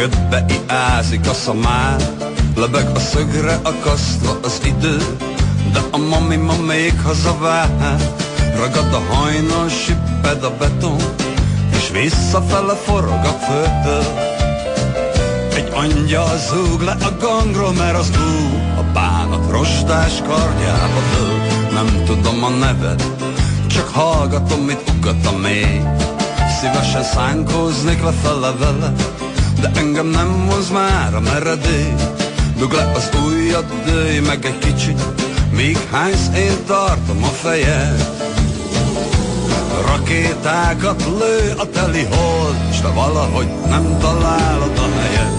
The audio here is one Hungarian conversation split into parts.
ködbe iázik a szamár, lebeg a szögre akasztva az idő, de a mami ma még hazavár, ragad a hajnal, sipped a beton, és visszafele forog a föld. Egy angyal zúg le a gangról, mert az ú, a bánat rostás kardjába dől. Nem tudom a neved, csak hallgatom, mit ugat a mély. Szívesen szánkóznék lefele vele, de engem nem hoz már a meredély. Dug le az ujjad, dőj meg egy kicsit, míg hánysz én tartom a fejed. Rakétákat lő a teli hold, és te valahogy nem találod a helyet.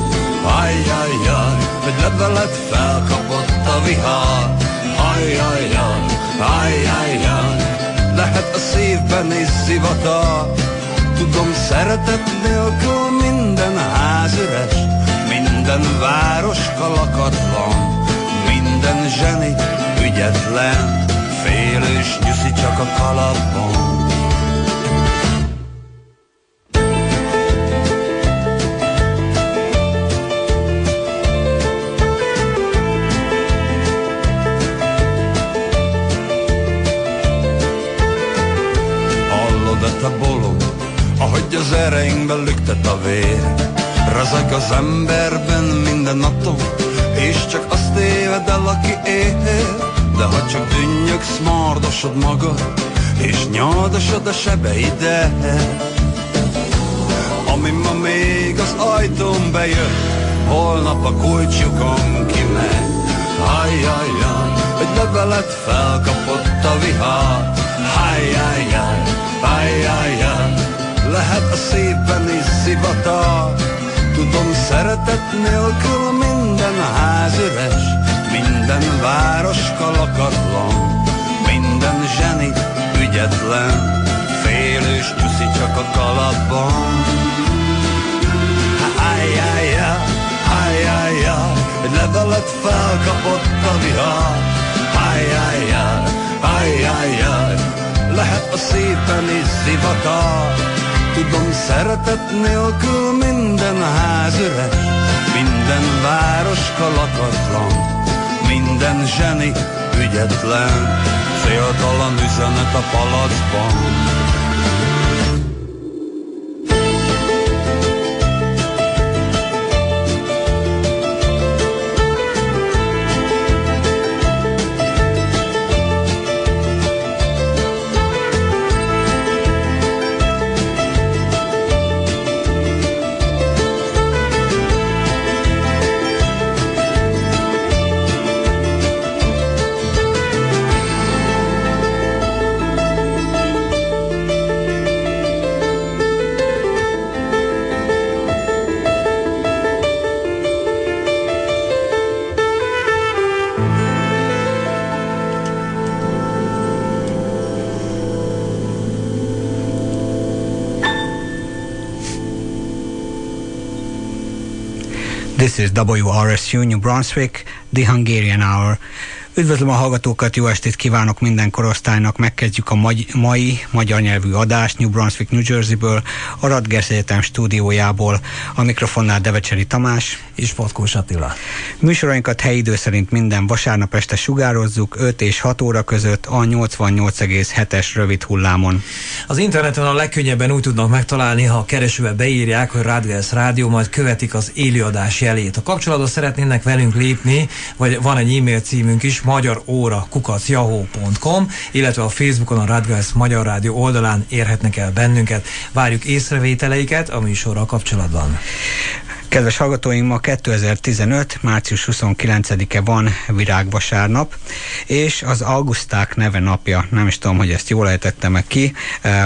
Ajjajjaj, egy levelet felkapott a vihar. Ajjajjaj, ajjajjaj, lehet a szívben is szivatar. Tudom, szeretet nélkül minden ház üres, minden város kalakatlan, minden zseni ügyetlen, félős nyuszi csak a kalapban. lüktet a vér. Rezeg az emberben minden atom, és csak azt éved el, aki él. De ha csak dünnyögsz, mardosod magad, és nyaldosod a sebeidet. Ami ma még az ajtón bejött, holnap a kulcsukon kimegy. Ajjajjaj, egy levelet felkapott a vihar. Ajjajjaj, ajjajjaj, lehet a szépen is szivatar. Tudom, szeretet nélkül minden ház üres, minden város kalakatlan, minden zseni ügyetlen, félős nyuszi csak a kalapban. Ajjajjaj, ajjajjaj, egy levelet felkapott a vihar. Ajjajjaj, ajjajjaj, lehet a szépen is szivatar. Tudom, szeretet nélkül minden ház üres, minden város kalakatlan, minden zseni ügyetlen, féltalan üzenet a palacban. Is WRSU New Brunswick, the Hungarian Hour. Üdvözlöm a hallgatókat, jó estét kívánok minden korosztálynak. Megkezdjük a magy- mai magyar nyelvű adást New Brunswick, New Jersey-ből, a Radgers Egyetem stúdiójából. A mikrofonnál Devecseri Tamás és Patkós Attila. Műsorainkat helyi idő szerint minden vasárnap este sugározzuk 5 és 6 óra között a 88,7-es rövid hullámon. Az interneten a legkönnyebben úgy tudnak megtalálni, ha a keresőbe beírják, hogy Radgers Rádió, majd követik az élőadás jelét. A kapcsolatba szeretnének velünk lépni, vagy van egy e-mail címünk is, magyar óra kukacjahoo.com, illetve a Facebookon a Radgers Magyar Rádió oldalán érhetnek el bennünket. Várjuk észrevételeiket a műsorral kapcsolatban. Kedves hallgatóink, ma 2015. március 29-e van virágvasárnap, és az Augusták neve napja. Nem is tudom, hogy ezt jól ejtettem meg ki,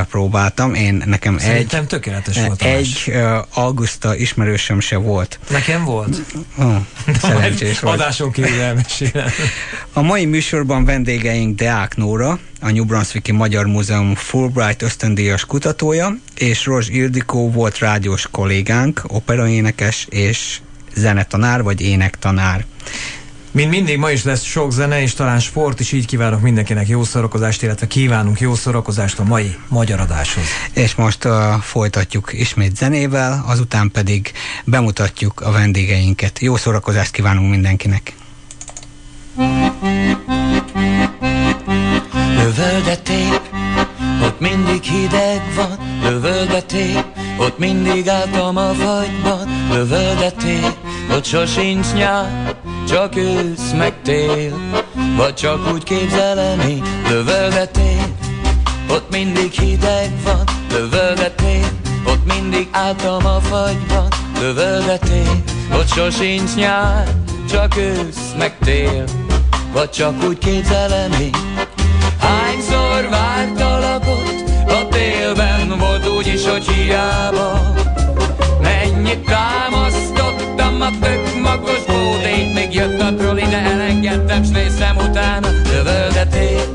próbáltam. Én nekem Szerintem egy, tökéletes volt. egy uh, Augusta ismerősöm se volt. Nekem volt? Oh, szerencsés vagy. Adáson kívül elmesélem. A mai műsorban vendégeink Deák Nóra, a New Brunswicki Magyar Múzeum Fulbright ösztöndíjas kutatója, és Rozs Ildikó volt rádiós kollégánk, operaénekes és zenetanár vagy énektanár. Mint mindig, ma is lesz sok zene, és talán sport is, így kívánok mindenkinek jó szórakozást, illetve kívánunk jó szórakozást a mai magyar adáshoz. És most uh, folytatjuk ismét zenével, azután pedig bemutatjuk a vendégeinket. Jó szórakozást kívánunk mindenkinek! Lövöldetép, ott mindig hideg van, lövöldetép, ott mindig álltam a fagyban, lövöldetép, ott sosincs nyár, csak ősz meg tél, vagy csak úgy képzelem én, lövöldetép, ott mindig hideg van, lövöldetép, ott mindig álltam a fagyban, lövöldetép, ott sosincs nyár, csak ősz meg tél, vagy csak úgy képzelem én, hiába. Mennyit támasztottam a tök magos bódét, még jött a troli, de elengedtem, s néztem utána, lövöldetét.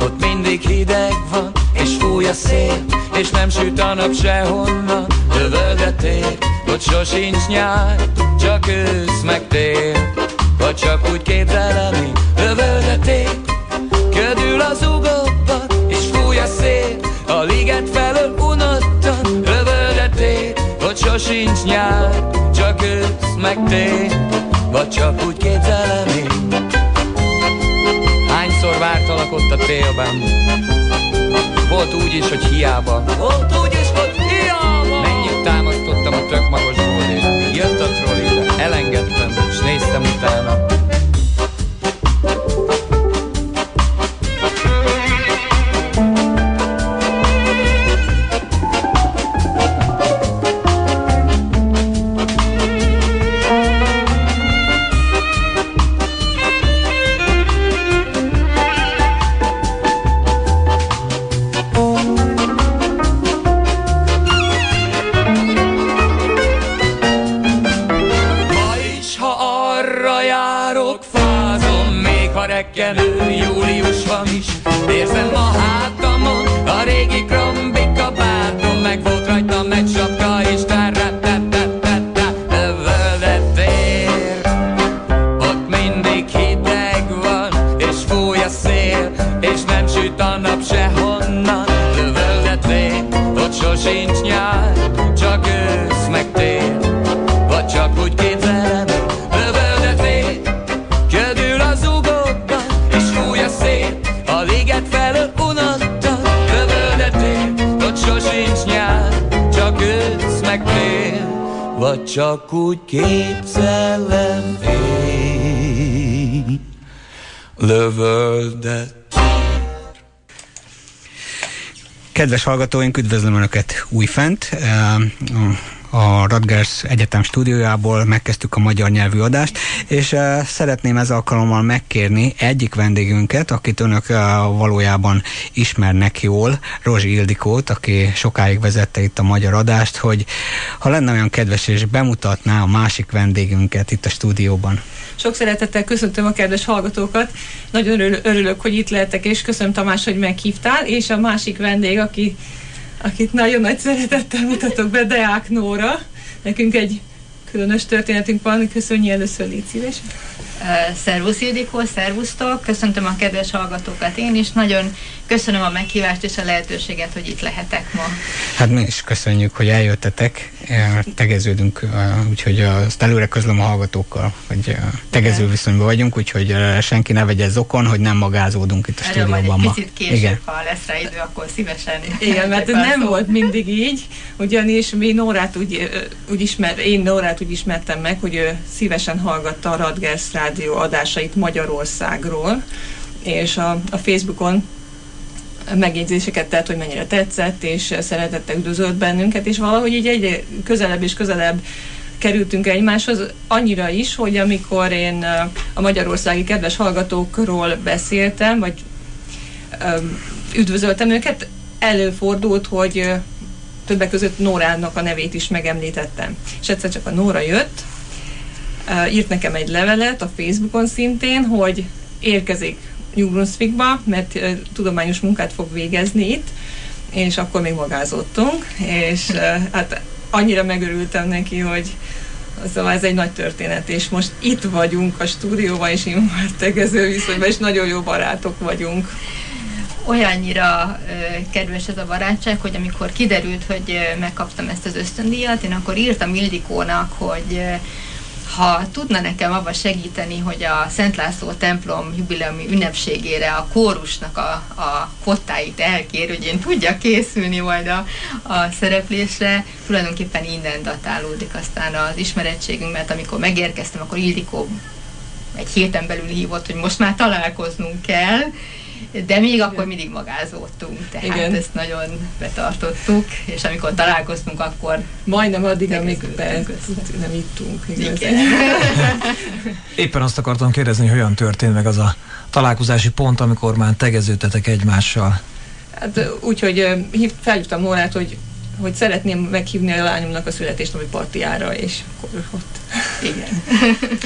Ott mindig hideg van, és fúj a szél, és nem süt a nap sehonnan, lövöldetét. Ott sosincs nyár, csak ősz meg tél, vagy csak úgy képzelem lövöldetét. Ködül az ugokba, hogy sosincs nyár Csak ősz meg tél Vagy csak úgy képzelem én. Hányszor vártalak ott a télben? Volt úgy is, hogy hiába. Volt úgy is, hogy hiába. Mennyit támasztottam a tök magas bódét Jött a troli, de elengedtem És néztem utána szél És nem süt a nap sehonnan. Lövöldetér Ott sosincs nyár Csak ősz meg tél. Vagy csak úgy képzelem, lövöldetét Ködül az ugokban, és fúj a szél. A liget felől unottan, lövöldetét Ott sosincs nyár, csak ősz meg tél. Vagy csak úgy képzelem én Lövöldet Kedves hallgatóink, üdvözlöm Önöket újfent. A Radgers Egyetem stúdiójából megkezdtük a magyar nyelvű adást, és uh, szeretném ez alkalommal megkérni egyik vendégünket, akit Önök uh, valójában ismernek jól, Rozsi Ildikót, aki sokáig vezette itt a magyar adást, hogy ha lenne olyan kedves és bemutatná a másik vendégünket itt a stúdióban. Sok szeretettel köszöntöm a kedves hallgatókat. Nagyon örül, örülök, hogy itt lehetek, és köszönöm Tamás, hogy meghívtál. És a másik vendég, aki, akit nagyon nagy szeretettel mutatok be, Deák Nóra. Nekünk egy különös történetünk van, köszönjél először, légy szíves. Uh, Szervusz Ildikó, szervusztok, köszöntöm a kedves hallgatókat én is, nagyon köszönöm a meghívást és a lehetőséget, hogy itt lehetek ma. Hát mi is köszönjük, hogy eljöttetek, Eh, tegeződünk, eh, úgyhogy azt előre közlöm a hallgatókkal, hogy eh, tegező Igen. viszonyban vagyunk, úgyhogy eh, senki ne vegye zokon, hogy nem magázódunk itt a Erről stúdióban egy ma. picit később, Igen. ha lesz rá idő, akkor szívesen. Igen, mert nem szót. volt mindig így, ugyanis mi Nórát úgy, úgy ismer, én Nórát úgy ismertem meg, hogy ő szívesen hallgatta a Radgers Rádió adásait Magyarországról, és a, a Facebookon megjegyzéseket tett, hogy mennyire tetszett, és szeretettel üdvözölt bennünket, és valahogy így egyre közelebb és közelebb kerültünk egymáshoz, annyira is, hogy amikor én a magyarországi kedves hallgatókról beszéltem, vagy üdvözöltem őket, előfordult, hogy többek között Nórának a nevét is megemlítettem. És egyszer csak a Nóra jött, írt nekem egy levelet a Facebookon szintén, hogy érkezik New Brunswickba, mert tudományos munkát fog végezni itt, és akkor még magázottunk, és hát annyira megörültem neki, hogy Szóval ez egy nagy történet, és most itt vagyunk a stúdióban, és én már tegező viszonyban, és nagyon jó barátok vagyunk. Olyannyira ö, kedves ez a barátság, hogy amikor kiderült, hogy ö, megkaptam ezt az ösztöndíjat, én akkor írtam Ildikónak, hogy ö, ha tudna nekem abban segíteni, hogy a Szent László templom jubileumi ünnepségére a kórusnak a, a kottáit elkér, hogy én tudja készülni majd a, a szereplésre, tulajdonképpen innen datálódik aztán az ismerettségünk, mert amikor megérkeztem, akkor Ildikó egy héten belül hívott, hogy most már találkoznunk kell, de még akkor mindig magázódtunk, tehát Igen. ezt nagyon betartottuk, és amikor találkoztunk, akkor majdnem addig, amíg be, nem ittunk. Igen. Éppen azt akartam kérdezni, hogy hogyan történt meg az a találkozási pont, amikor már tegeződtetek egymással. Hát úgy, hogy felhívtam Nórát, hogy hogy szeretném meghívni a lányomnak a születésnapi partiára, és akkor ott. Igen.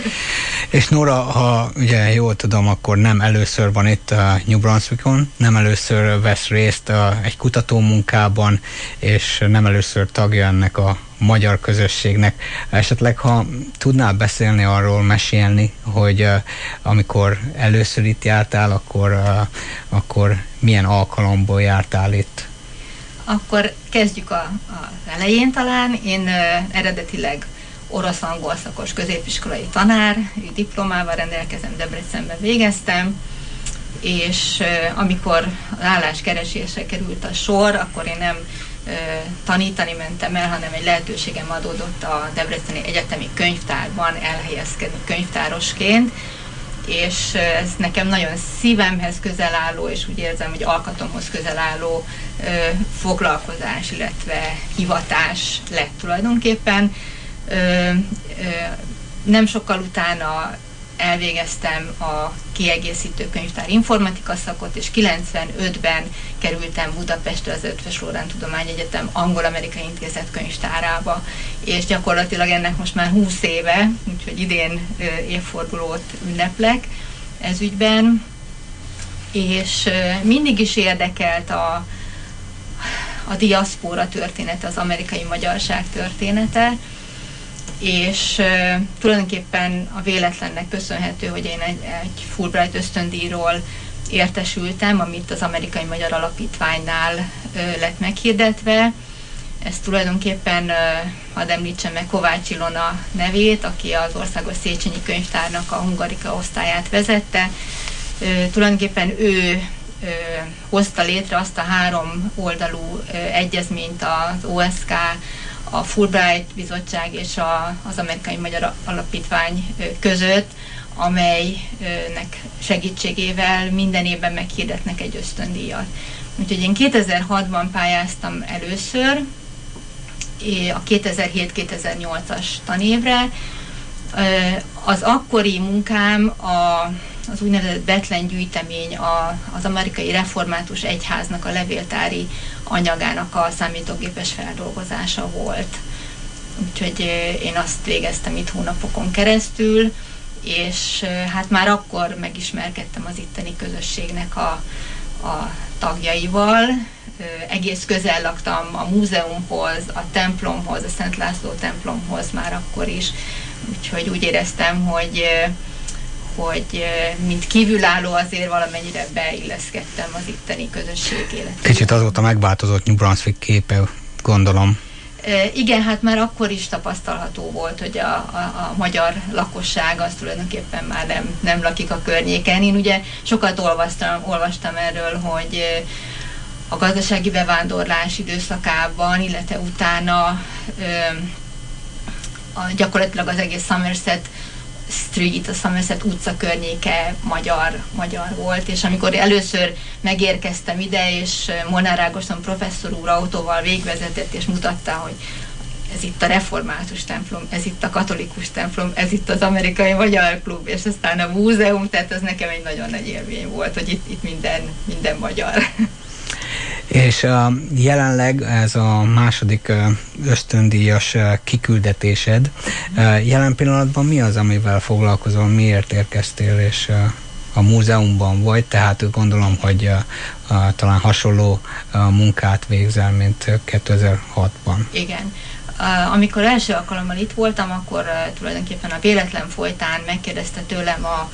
és Nora, ha ugye jól tudom, akkor nem először van itt a New Brunswickon, nem először vesz részt a, egy kutatómunkában, és nem először tagja ennek a magyar közösségnek. Esetleg, ha tudnál beszélni arról, mesélni, hogy uh, amikor először itt jártál, akkor, uh, akkor milyen alkalomból jártál itt? Akkor kezdjük a, az elején talán. Én eredetileg orosz-angol szakos középiskolai tanár, diplomával rendelkezem, Debrecenben végeztem, és amikor az álláskeresésre került a sor, akkor én nem tanítani mentem el, hanem egy lehetőségem adódott a Debreceni Egyetemi Könyvtárban elhelyezkedni könyvtárosként, és ez nekem nagyon szívemhez közel álló, és úgy érzem, hogy alkatomhoz közel álló foglalkozás, illetve hivatás lett tulajdonképpen. Nem sokkal utána elvégeztem a kiegészítő könyvtár informatika szakot, és 95-ben kerültem Budapestre az Ötvös Lórán Tudományegyetem Angol-Amerikai Intézet könyvtárába, és gyakorlatilag ennek most már 20 éve, úgyhogy idén évfordulót ünneplek ez ügyben, és mindig is érdekelt a, a diaszpóra története, az amerikai magyarság története, és uh, tulajdonképpen a véletlennek köszönhető, hogy én egy, egy Fulbright ösztöndíjról értesültem, amit az Amerikai Magyar Alapítványnál uh, lett meghirdetve. Ez tulajdonképpen, uh, hadd említsem meg Kovács Ilona nevét, aki az Országos Széchenyi Könyvtárnak a Hungarika osztályát vezette. Tulajdonképpen ő hozta létre azt a három oldalú egyezményt az OSK, a Fulbright bizottság és a, az Amerikai Magyar Alapítvány között, amelynek segítségével minden évben meghirdetnek egy ösztöndíjat. Úgyhogy én 2006-ban pályáztam először, a 2007-2008-as tanévre. Az akkori munkám a, az úgynevezett Betlen gyűjtemény a, az amerikai református egyháznak a levéltári anyagának a számítógépes feldolgozása volt. Úgyhogy én azt végeztem itt hónapokon keresztül, és hát már akkor megismerkedtem az itteni közösségnek a, a tagjaival. Egész közel laktam a múzeumhoz, a templomhoz, a Szent László templomhoz már akkor is. Úgyhogy úgy éreztem, hogy hogy mint kívülálló azért valamennyire beilleszkedtem az itteni közösség életébe. Kicsit azóta megváltozott New Brunswick képe, gondolom. Igen, hát már akkor is tapasztalható volt, hogy a, a, a magyar lakosság az tulajdonképpen már nem, nem lakik a környéken. Én ugye sokat olvastam, olvastam erről, hogy a gazdasági bevándorlás időszakában, illetve utána ö, a, gyakorlatilag az egész Somerset Street, a Somerset utca környéke magyar, magyar volt, és amikor először megérkeztem ide, és Molnár Ágoston professzor úr autóval végvezetett, és mutatta, hogy ez itt a református templom, ez itt a katolikus templom, ez itt az amerikai magyar klub, és aztán a múzeum, tehát ez nekem egy nagyon nagy élmény volt, hogy itt, itt minden, minden magyar. És uh, jelenleg ez a második ösztöndíjas kiküldetésed. Jelen pillanatban mi az, amivel foglalkozol, miért érkeztél, és a múzeumban vagy, tehát gondolom, hogy uh, uh, talán hasonló uh, munkát végzel, mint 2006-ban. Igen. amikor első alkalommal itt voltam, akkor tulajdonképpen a véletlen folytán megkérdezte tőlem a, a,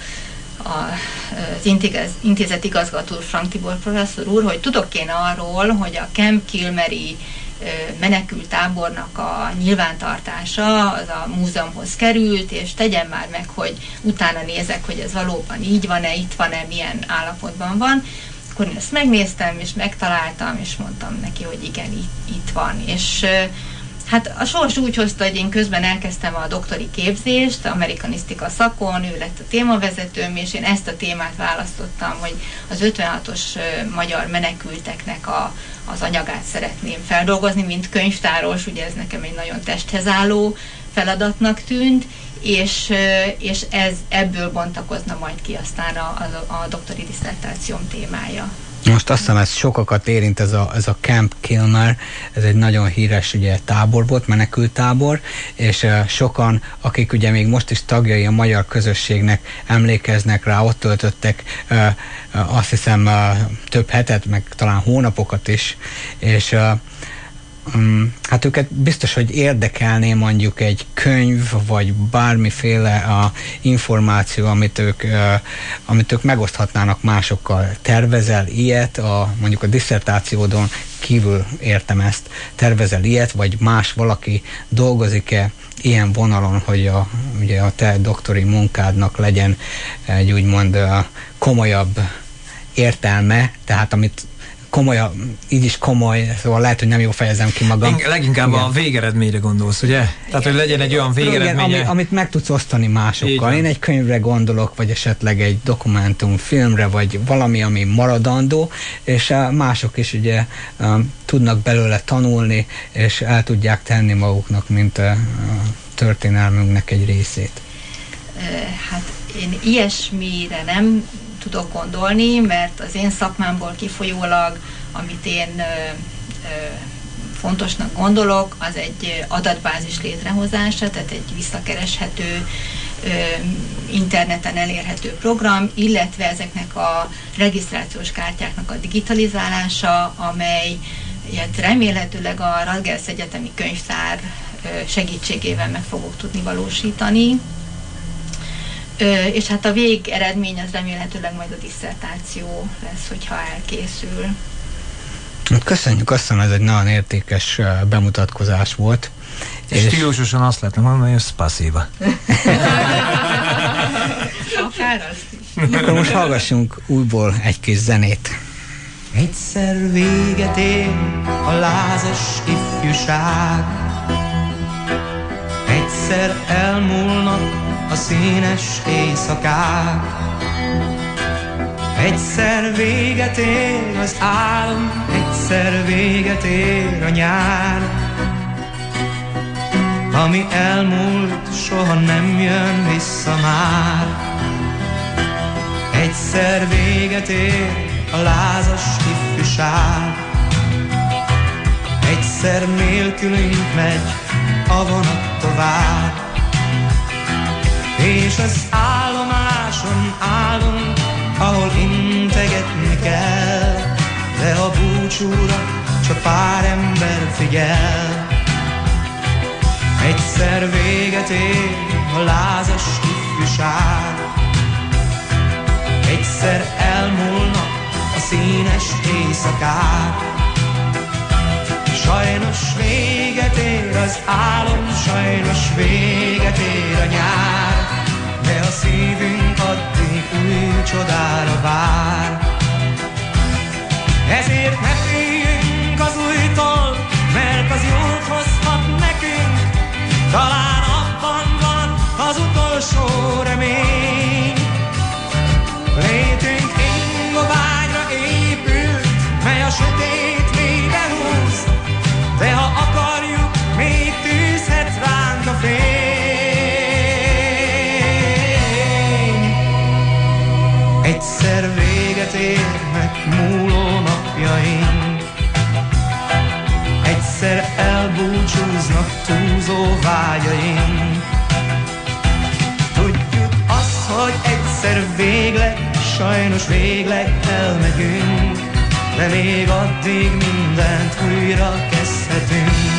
az intéz, intézet igazgató Frank Tibor professzor úr, hogy tudok én arról, hogy a Camp Kilmeri menekült tábornak a nyilvántartása az a múzeumhoz került, és tegyen már meg, hogy utána nézek, hogy ez valóban így van-e, itt van-e, milyen állapotban van. Akkor én ezt megnéztem, és megtaláltam, és mondtam neki, hogy igen, itt, itt van. És Hát a sors úgy hozta, hogy én közben elkezdtem a doktori képzést, amerikanisztika szakon, ő lett a témavezetőm, és én ezt a témát választottam, hogy az 56-os magyar menekülteknek a, az anyagát szeretném feldolgozni, mint könyvtáros, ugye ez nekem egy nagyon testhez álló feladatnak tűnt, és, és ez ebből bontakozna majd ki aztán a, a, a doktori diszertációm témája. Most azt hiszem, ez sokakat érint ez a, ez a Camp Kilmer, ez egy nagyon híres ugye, tábor volt, menekült tábor, és uh, sokan, akik ugye még most is tagjai a magyar közösségnek emlékeznek rá, ott töltöttek uh, azt hiszem több hetet, meg talán hónapokat is, és hát őket biztos, hogy érdekelné mondjuk egy könyv, vagy bármiféle a információ, amit ők, amit ők megoszthatnának másokkal. Tervezel ilyet, a, mondjuk a diszertációdon kívül értem ezt, tervezel ilyet, vagy más valaki dolgozik-e ilyen vonalon, hogy a, ugye a te doktori munkádnak legyen egy úgymond komolyabb értelme, tehát amit komoly, így is komoly, szóval lehet, hogy nem jó fejezem ki magam. Leginkább Igen. a végeredményre gondolsz, ugye? Tehát, hogy legyen egy olyan végeredménye. Igen, ami, amit meg tudsz osztani másokkal. Én egy könyvre gondolok, vagy esetleg egy dokumentum filmre, vagy valami, ami maradandó, és uh, mások is ugye um, tudnak belőle tanulni, és el tudják tenni maguknak, mint a, a történelmünknek egy részét. Hát én ilyesmire nem tudok gondolni, mert az én szakmámból kifolyólag, amit én ö, ö, fontosnak gondolok, az egy adatbázis létrehozása, tehát egy visszakereshető, ö, interneten elérhető program, illetve ezeknek a regisztrációs kártyáknak a digitalizálása, amely ilyet remélhetőleg a Radgers Egyetemi Könyvtár segítségével meg fogok tudni valósítani. És hát a végeredmény az remélhetőleg majd a diszertáció lesz, hogyha elkészül. Köszönjük, azt hiszem ez egy nagyon értékes bemutatkozás volt. És, és stílusosan azt lehetne mondani, hogy spasiba. Akár azt. Akkor most hallgassunk újból egy kis zenét. Egyszer véget ér a lázas ifjúság Egyszer elmúlnak a színes éjszakák. Egyszer véget ér az álom, egyszer véget ér a nyár. Ami elmúlt, soha nem jön vissza már. Egyszer véget ér a lázas ifjúság. Egyszer nélkülünk megy a vonat tovább. És az állomáson állunk, ahol integetni kell, de a búcsúra csak pár ember figyel. Egyszer véget ér a lázas ifjúság, egyszer elmúlnak a színes éjszakák. Sajnos véget ér az álom, sajnos véget ér a nyár, csodára vár. Ezért ne sajnos végleg elmegyünk De még addig mindent újra kezdhetünk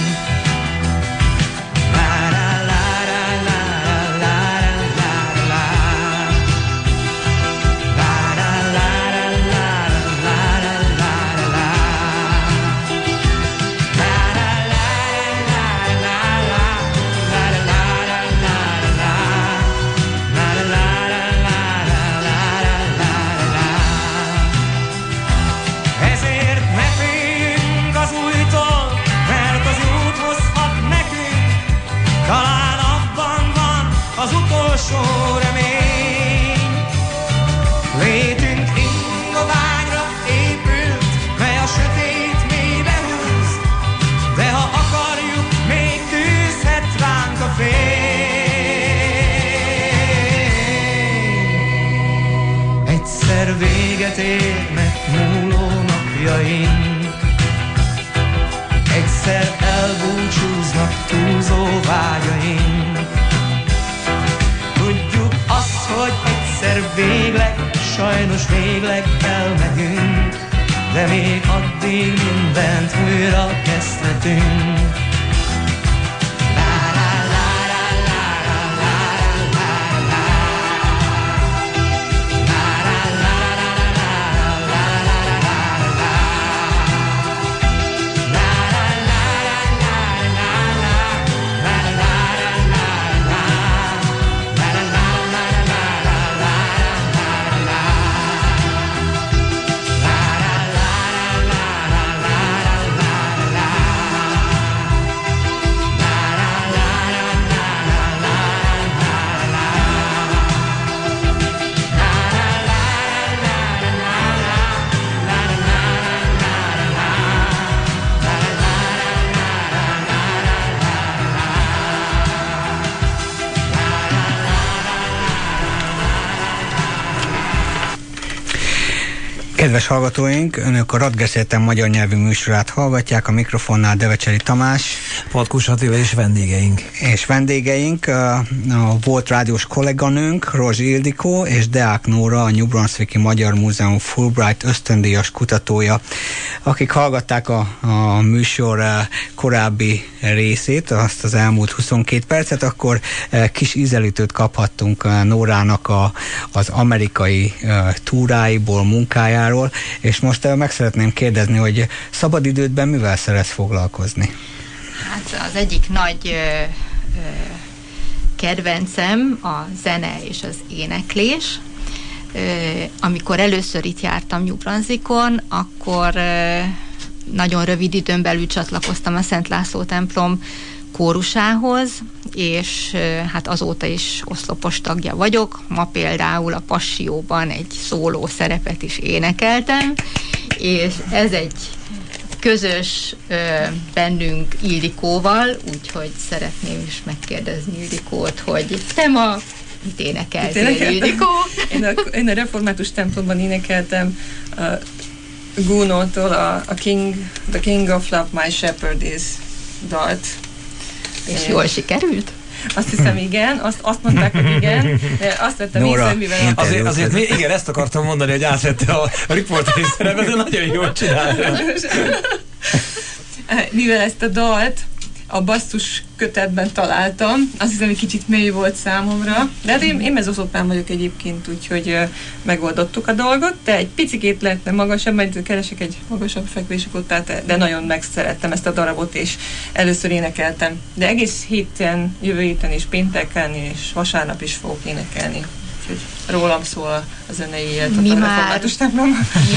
érnek múló napjaink, Egyszer elbúcsúznak túlzó vágyaink Tudjuk azt, hogy egyszer végleg, sajnos végleg elmegyünk De még addig mindent újra kezdhetünk Kedves hallgatóink, Önök a Radgers Egyetem magyar nyelvű műsorát hallgatják, a mikrofonnál Devecseri Tamás. Patkus Attila és vendégeink. És vendégeink a, volt rádiós kolléganőnk, Rozs Ildikó és Deák Nóra, a New Brunswicki Magyar Múzeum Fulbright ösztöndíjas kutatója, akik hallgatták a, a műsor korábbi részét, azt az elmúlt 22 percet, akkor kis ízelítőt kaphattunk Nórának a, az amerikai túráiból, munkájáról, és most meg szeretném kérdezni, hogy szabadidődben mivel szeretsz foglalkozni? Hát az egyik nagy ö, ö, kedvencem a zene és az éneklés. Ö, amikor először itt jártam New Brunswickon, akkor ö, nagyon rövid időn belül csatlakoztam a Szent László templom kórusához, és hát azóta is oszlopos tagja vagyok. Ma például a Passióban egy szóló szerepet is énekeltem, és ez egy közös ö, bennünk Ildikóval, úgyhogy szeretném is megkérdezni Ildikót, hogy te ma mit énekeltél, Ildikó? Én a, én a református templomban énekeltem a Gúnótól a, a King, The King of Love, My Shepherd is dalt. És jól sikerült? Azt hiszem igen, azt, azt mondták, hogy igen, de azt vettem Nora, észre, mivel a... Azért, azért mi, igen, ezt akartam mondani, hogy átvette a, a riporteri szerepet, de nagyon jól csinálja. mivel ezt a dalt a basszus kötetben találtam, azt hiszem, hogy kicsit mély volt számomra, de hát én, én mezoszoprán vagyok egyébként, úgyhogy megoldottuk a dolgot, de egy picikét lehetne magasabb, majd keresek egy magasabb fekvésukot, de nagyon megszerettem ezt a darabot, és először énekeltem. De egész héten, jövő héten és pénteken és vasárnap is fogok énekelni úgyhogy rólam szól a zenei élet mi a már,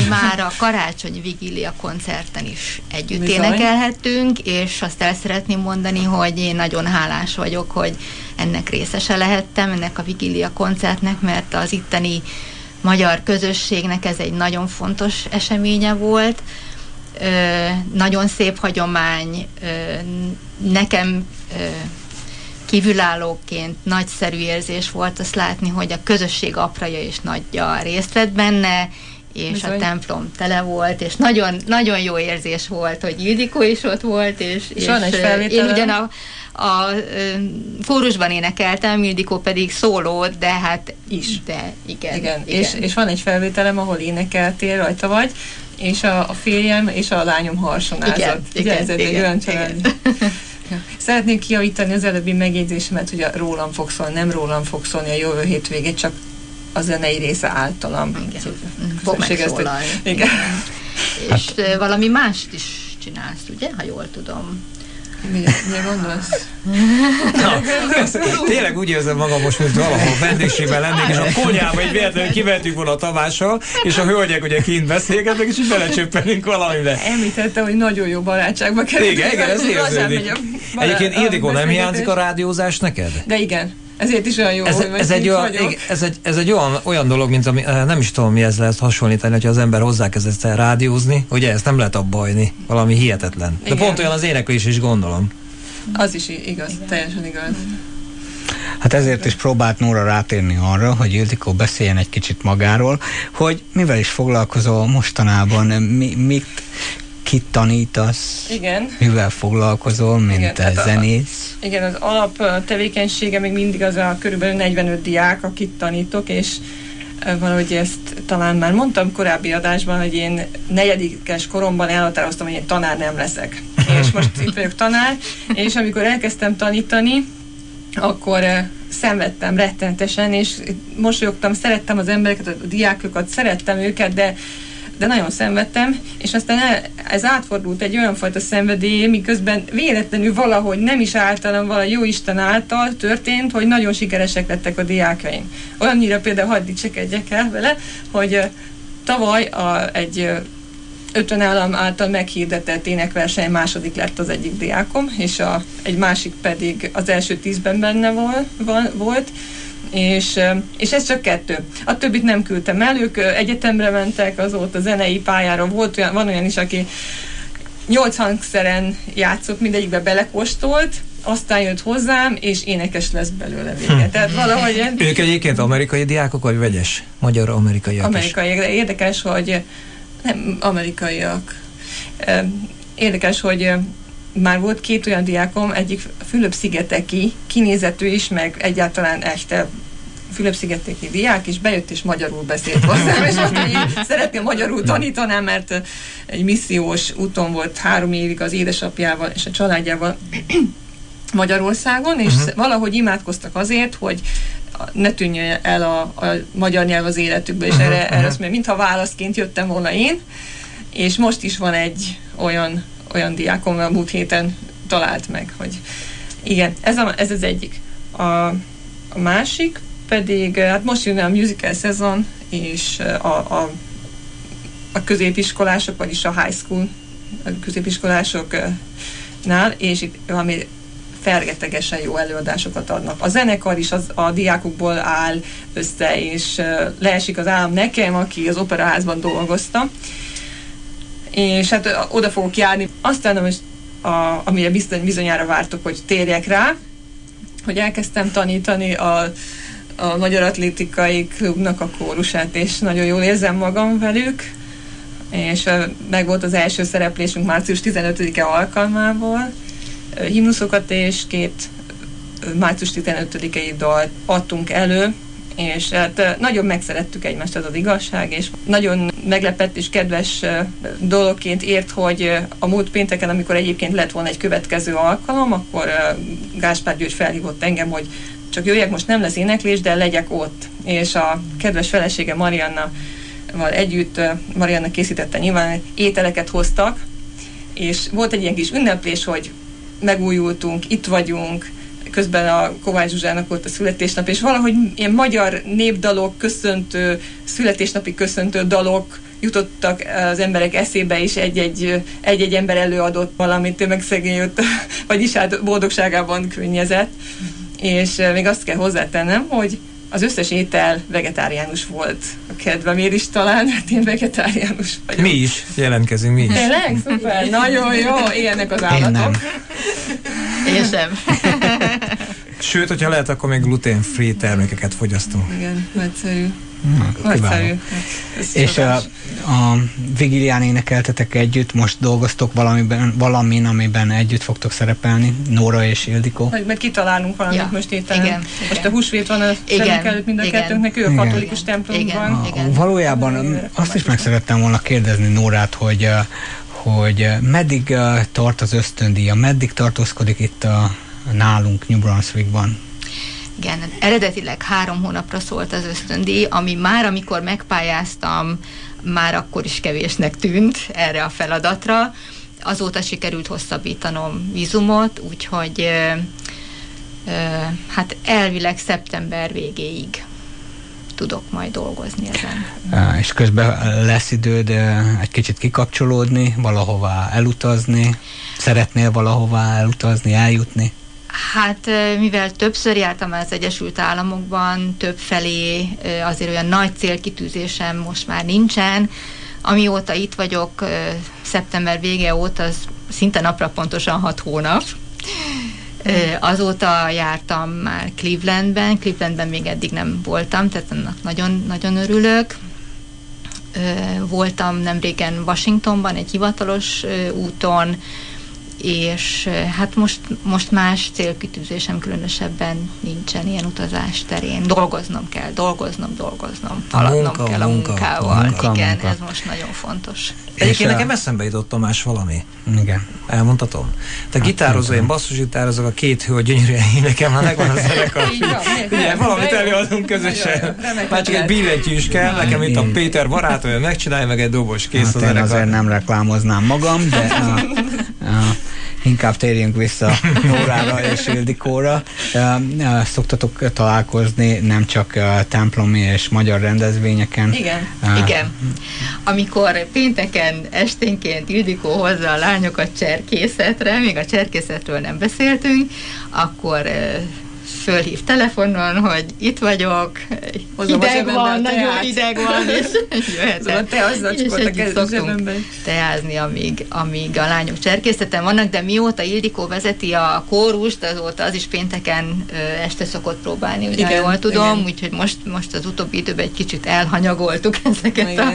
mi már a karácsony vigília koncerten is együtt Bizony. énekelhetünk, és azt el szeretném mondani, hogy én nagyon hálás vagyok, hogy ennek részese lehettem, ennek a vigília koncertnek, mert az itteni magyar közösségnek ez egy nagyon fontos eseménye volt. Ö, nagyon szép hagyomány, ö, nekem ö, kívülállóként nagyszerű érzés volt azt látni, hogy a közösség apraja és nagyja részt vett benne, és Bizony. a templom tele volt, és nagyon, nagyon jó érzés volt, hogy Ildikó is ott volt, és, és én ugyan a, a kórusban énekeltem, Ildikó pedig szólót, de hát is. De igen. igen. igen. És, és van egy felvételem, ahol énekeltél, rajta vagy, és a, a férjem és a lányom harsonázott. Igen, igen, ez egy olyan család. Szeretném kijavítani az előbbi megjegyzésemet, hogy a rólam fog szólni, nem rólam fog szólni a jövő hétvégét, csak a zenei része általam. Igen. Fog megszólalni. Igen. És hát. valami mást is csinálsz, ugye, ha jól tudom. Mi, mi gondolsz? Na, tényleg úgy érzem magam most, mint valahol vendégségben lennék, és a konyába egy véletlenül kivettük volna a Tamással, és a hölgyek ugye kint beszélgetnek, és így belecsöppenünk valamibe. Említette, hogy nagyon jó barátságba kerülünk. Igen, igen, ez érződik. Egyébként Ildikó, nem hiányzik a rádiózás neked? De igen. Ezért is olyan jó, ez, hogy ez egy, olyan, igen, ez egy, ez egy olyan, olyan dolog, mint ami, eh, nem is tudom, mi ez lehet hasonlítani, hogyha az ember hozzákezd el rádiózni, ugye ezt nem lehet abba hagyni, valami hihetetlen. De igen. pont olyan az éneklés is gondolom. Az is igaz, teljesen igaz. Hát ezért is próbált Nóra rátérni arra, hogy Ildikó beszéljen egy kicsit magáról, hogy mivel is foglalkozol mostanában, mi, mit, kit tanítasz, igen. mivel foglalkozol, mint igen, te hát zenész. A, igen, az alap tevékenysége még mindig az a körülbelül 45 diák, akit tanítok, és valahogy ezt talán már mondtam korábbi adásban, hogy én negyedikes koromban elhatároztam, hogy én tanár nem leszek. és most itt vagyok tanár, és amikor elkezdtem tanítani, akkor szenvedtem rettenetesen, és mosolyogtam, szerettem az embereket, a diákokat, szerettem őket, de de nagyon szenvedtem, és aztán el, ez átfordult egy olyan fajta szenvedély, miközben véletlenül valahogy nem is általam, valahogy jó Isten által történt, hogy nagyon sikeresek lettek a diákaim. Olyannyira például hadd dicsekedjek el vele, hogy tavaly a, egy 50 állam által meghirdetett énekverseny második lett az egyik diákom, és a, egy másik pedig az első tízben benne vol, vol, volt, és, és ez csak kettő. A többit nem küldtem el, ők egyetemre mentek, azóta zenei pályára volt olyan, van olyan is, aki nyolc hangszeren játszott, mindegyikbe belekóstolt, aztán jött hozzám, és énekes lesz belőle vége. Hm. Tehát valahogy... Ők egyébként amerikai diákok, vagy vegyes? Magyar-amerikaiak Amerikaiak, de érdekes, hogy nem amerikaiak. Érdekes, hogy már volt két olyan diákom, egyik Fülöp-szigeteki, kinézetű is, meg egyáltalán echte Fülöp-szigeteki diák, és bejött és magyarul beszélt hozzám, és azt hogy szeretném magyarul tanítanám, mert egy missziós úton volt három évig az édesapjával és a családjával Magyarországon, és uh-huh. valahogy imádkoztak azért, hogy ne tűnjön el a, a magyar nyelv az életükből, és uh-huh, erre, erre azt mondja, mintha válaszként jöttem volna én, és most is van egy olyan, olyan diákom, a múlt héten talált meg, hogy igen, ez, a, ez az egyik. A, a másik pedig, hát most jön a musical szezon, és a, a, a középiskolások, vagyis a high school a középiskolásoknál, és itt valami fergetegesen jó előadásokat adnak. A zenekar is az, a diákokból áll össze, és leesik az állam nekem, aki az operaházban dolgozta. És hát oda fogok járni. Aztán most, a, amire bizony, bizonyára vártok, hogy térjek rá, hogy elkezdtem tanítani a, a Magyar Atlétikai Klubnak a kórusát, és nagyon jól érzem magam velük, és meg volt az első szereplésünk március 15-e alkalmából, himnuszokat és két március 15-i dalt adtunk elő, és hát nagyon megszerettük egymást, az az igazság, és nagyon meglepett és kedves dologként ért, hogy a múlt pénteken, amikor egyébként lett volna egy következő alkalom, akkor Gáspár György felhívott engem, hogy csak jöjjek, most nem lesz éneklés, de legyek ott. És a kedves felesége Marianna együtt, Marianna készítette nyilván, ételeket hoztak, és volt egy ilyen kis ünneplés, hogy megújultunk, itt vagyunk, közben a Kovács Zsuzsának volt a születésnap, és valahogy ilyen magyar népdalok, köszöntő, születésnapi köszöntő dalok jutottak az emberek eszébe, és egy-egy, egy-egy ember előadott valamit, ő meg szegény jött, vagyis hát boldogságában könnyezett. És még azt kell hozzátennem, hogy az összes étel vegetáriánus volt a kedvem, miért is talán, mert én vegetáriánus vagyok. Mi is jelentkezünk, mi is. Tényleg? Szuper, nagyon jó, ilyenek az állatok. Én nem. Én sem. Sőt, hogyha lehet, akkor még gluten-free termékeket fogyasztunk. Igen, nagyszerű. Nagyszerű. És a, a vigilián énekeltetek együtt, most dolgoztok valamiben, valamin, amiben együtt fogtok szerepelni, Nóra és Ildikó? Mert, mert kitalálunk valamit ja. most itt. Igen, most igen. a húsvét van a szemünk előtt mind a igen. kettőnknek, ő a katolikus templomban. Igen, igen. Valójában azt is meg szerettem volna kérdezni Nórát, hogy hogy meddig tart az ösztöndíja, meddig tartózkodik itt a, nálunk New Brunswickban? Igen, eredetileg három hónapra szólt az ösztöndíj, ami már amikor megpályáztam, már akkor is kevésnek tűnt erre a feladatra. Azóta sikerült hosszabbítanom vízumot, úgyhogy ö, ö, hát elvileg szeptember végéig tudok majd dolgozni ezen. És közben lesz időd egy kicsit kikapcsolódni, valahová elutazni? Szeretnél valahová elutazni, eljutni? Hát mivel többször jártam már az Egyesült Államokban, több felé azért olyan nagy célkitűzésem most már nincsen. Amióta itt vagyok, szeptember vége óta, az szinte napra pontosan hat hónap. Azóta jártam már Clevelandben, Clevelandben még eddig nem voltam, tehát annak nagyon, nagyon örülök. Voltam nemrégen Washingtonban egy hivatalos úton, és hát most, most más célkitűzésem különösebben nincsen ilyen utazás terén. Dolgoznom kell, dolgoznom, dolgoznom, haladnom munka, kell a munka, munkával. Munka, Igen, munka. ez most nagyon fontos. Egyébként nekem eszembe jutott Tamás valami. Igen. Elmondhatom? Te hát, gitározol, én basszusgitározok, a két hölgy gyönyörűen énekel, már megvan a zenekar. Igen, valamit előadunk közösen. Már csak egy billentyű is kell, nekem itt a Péter barátom, megcsinálja meg egy dobos, kész hát a zenekar. Én azért nem reklámoznám magam, de a, a, inkább térjünk vissza Nórára és Ildikóra. Szoktatok találkozni nem csak templomi és magyar rendezvényeken. Igen, uh, igen. Amikor pénteken esténként Ildikó hozza a lányokat cserkészetre, még a cserkészetről nem beszéltünk, akkor fölhív telefonon, hogy itt vagyok, Hozom hideg van, nagyon hideg van, és jöhetek. Te az és együtt szoktunk teázni, amíg, amíg a lányok cserkészeten vannak, de mióta Ildikó vezeti a kórust, azóta az is pénteken este szokott próbálni, ugye igen, jól tudom, igen. úgyhogy most, most az utóbbi időben egy kicsit elhanyagoltuk ezeket igen. a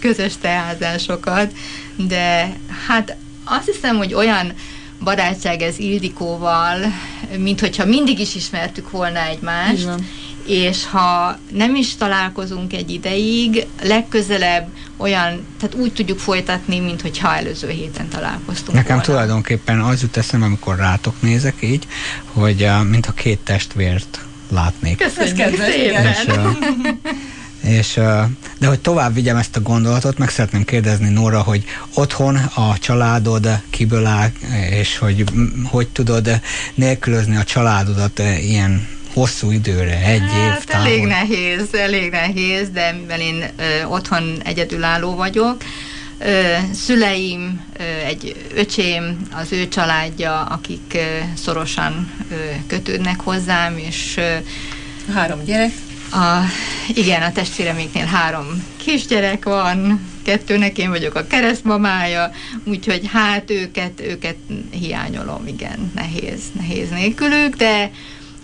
közös teázásokat, de hát azt hiszem, hogy olyan barátság ez Ildikóval, mint hogyha mindig is ismertük volna egymást, és ha nem is találkozunk egy ideig, legközelebb olyan, tehát úgy tudjuk folytatni, mint hogyha előző héten találkoztunk Nekem volna. tulajdonképpen az jut eszem, amikor rátok nézek így, hogy uh, mint a két testvért látnék. Köszönjük szépen! És, uh, és, de hogy tovább vigyem ezt a gondolatot, meg szeretném kérdezni Nóra, hogy otthon a családod kiből áll, és hogy hogy tudod nélkülözni a családodat ilyen hosszú időre, egy hát, év távol. Elég nehéz, elég nehéz, de mivel én ö, otthon egyedülálló vagyok, ö, szüleim, ö, egy öcsém, az ő családja, akik ö, szorosan ö, kötődnek hozzám, és ö, három gyerek. A, igen, a testvéreméknél három kisgyerek van, kettőnek én vagyok a keresztmamája, úgyhogy hát őket, őket hiányolom, igen, nehéz, nehéz nélkülük, de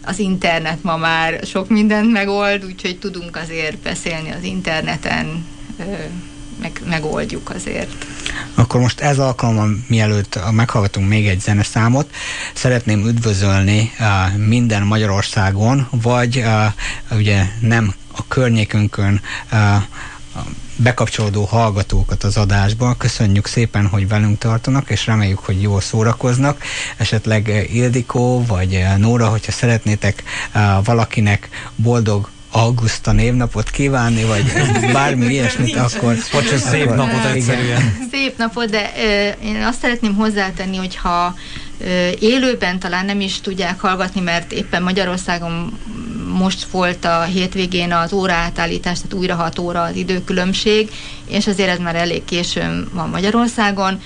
az internet ma már sok mindent megold, úgyhogy tudunk azért beszélni az interneten, meg, megoldjuk azért. Akkor most ez alkalommal, mielőtt meghallgatunk még egy zeneszámot, szeretném üdvözölni uh, minden Magyarországon, vagy uh, ugye nem a környékünkön uh, bekapcsolódó hallgatókat az adásba. Köszönjük szépen, hogy velünk tartanak, és reméljük, hogy jól szórakoznak. Esetleg Ildikó vagy Nóra, hogyha szeretnétek valakinek boldog Augusta névnapot kívánni, vagy bármi ilyesmit, akkor... Vagy csak szép akkor, napot egyszerűen. Szép napot, de ö, én azt szeretném hozzátenni, hogyha ö, élőben talán nem is tudják hallgatni, mert éppen Magyarországon most volt a hétvégén az óraátállítás, tehát újra 6 óra az időkülönbség, és azért ez már elég későn van Magyarországon,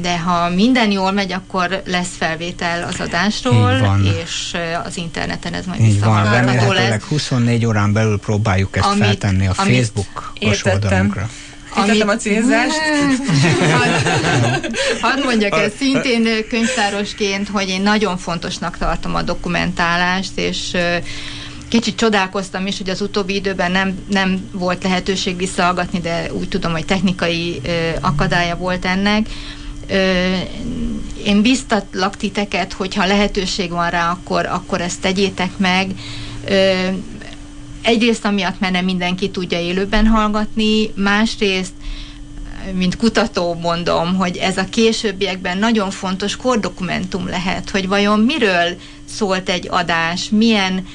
de ha minden jól megy, akkor lesz felvétel az adásról, és az interneten ez majd visszahallgatható lesz. 24 órán belül próbáljuk ezt amit, feltenni a Facebook-os oldalunkra. Értettem a célzást. Hadd mondjak el szintén könyvtárosként, hogy én nagyon fontosnak tartom a dokumentálást, és Kicsit csodálkoztam is, hogy az utóbbi időben nem, nem volt lehetőség visszahallgatni, de úgy tudom, hogy technikai ö, akadálya volt ennek. Ö, én biztatlak titeket, hogyha lehetőség van rá, akkor, akkor ezt tegyétek meg. Ö, egyrészt amiatt, mert nem mindenki tudja élőben hallgatni, másrészt mint kutató mondom, hogy ez a későbbiekben nagyon fontos kordokumentum lehet, hogy vajon miről szólt egy adás, milyen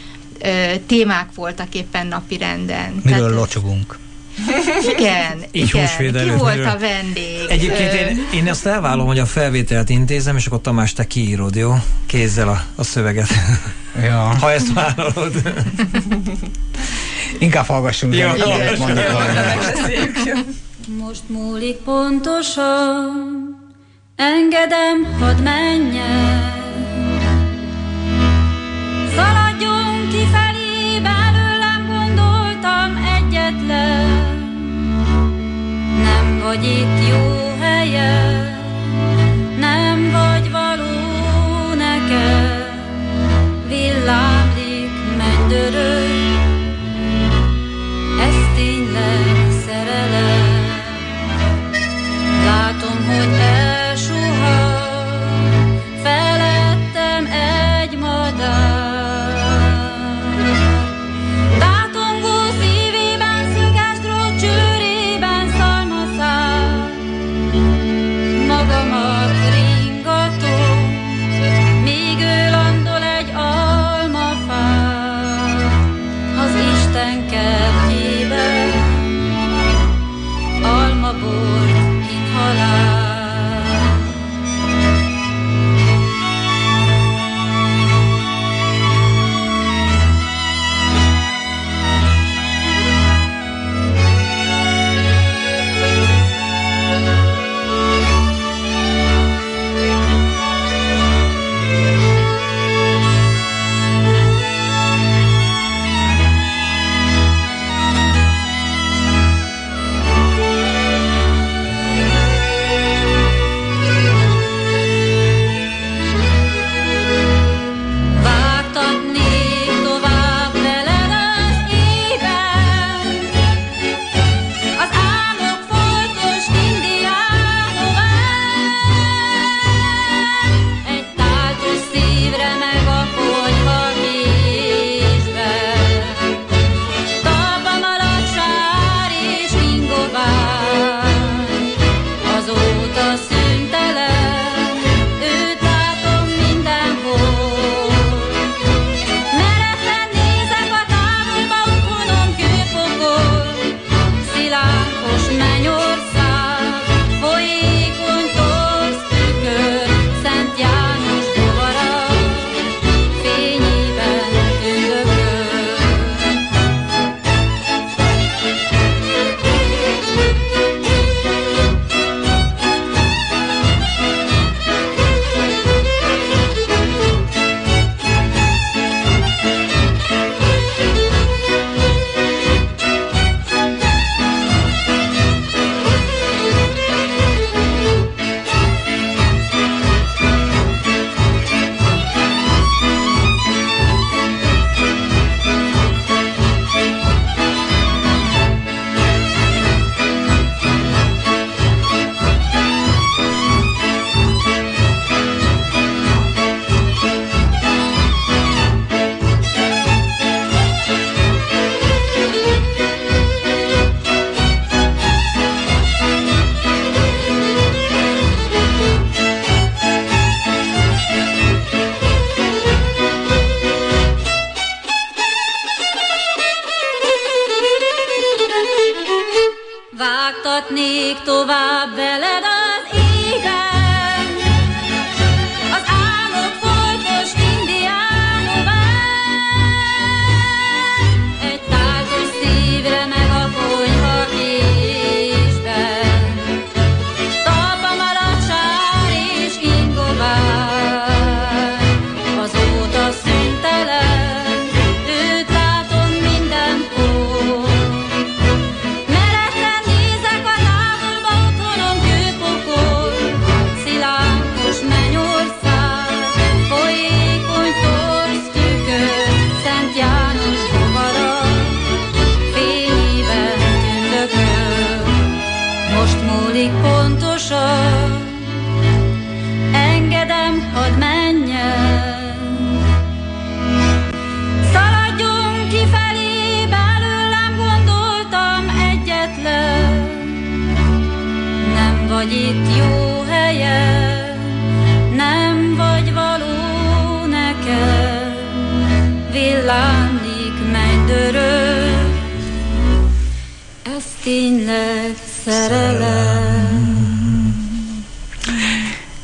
témák voltak éppen napi renden. Miről Tehát, locsogunk? Igen, Így igen. Ki volt a vendég? Egyébként én, én ezt elvállom, hogy a felvételt intézem, és akkor Tamás, te kiírod, jó? Kézzel a, a szöveget. Ja. Ha ezt vállalod. Inkább hallgassunk. Jó, Most múlik pontosan, engedem, hadd menjen Hogy itt jó helyen, nem vagy való nekem, villámlik mennydörő.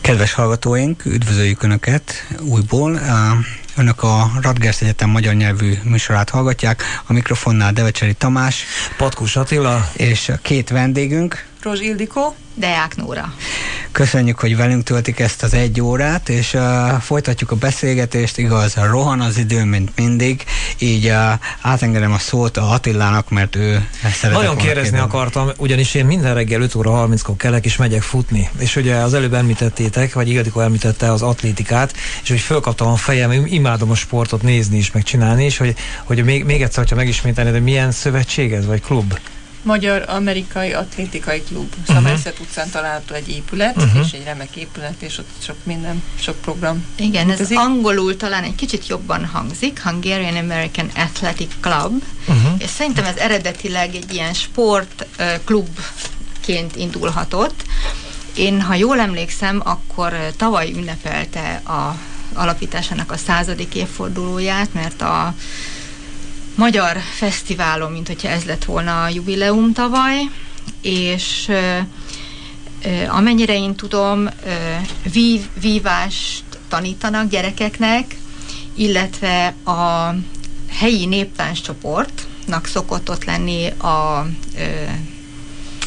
Kedves hallgatóink, üdvözöljük Önöket újból. Önök a Radgers Egyetem magyar nyelvű műsorát hallgatják. A mikrofonnál Devecseri Tamás, Patkus Attila. És a két vendégünk. Rozs Ildikó Deák Nóra. Köszönjük, hogy velünk töltik ezt az egy órát, és uh, folytatjuk a beszélgetést, igaz, rohan az idő, mint mindig, így uh, átengedem a szót a Attilának, mert ő szeretett Nagyon kérdezni kérdezni. akartam, ugyanis én minden reggel 5 óra 30-kor kelek, és megyek futni. És ugye az előbb említettétek, vagy Igadiko említette az atlétikát, és hogy fölkaptam a fejem, imádom a sportot nézni is, meg csinálni is, hogy, hogy még, még egyszer, hogyha megismételni, de milyen szövetség ez, vagy klub? Magyar Amerikai Atlétikai Klub. Szabályszert uh-huh. utcán található egy épület, uh-huh. és egy remek épület, és ott sok minden, sok program. Igen, ez angolul talán egy kicsit jobban hangzik, Hungarian American Athletic Club, uh-huh. és szerintem ez eredetileg egy ilyen sportklubként indulhatott. Én, ha jól emlékszem, akkor tavaly ünnepelte a alapításának a századik évfordulóját, mert a magyar fesztiválon, mint hogyha ez lett volna a jubileum tavaly, és amennyire én tudom, vív, vívást tanítanak gyerekeknek, illetve a helyi néptáncsoportnak szokott ott lenni a ö,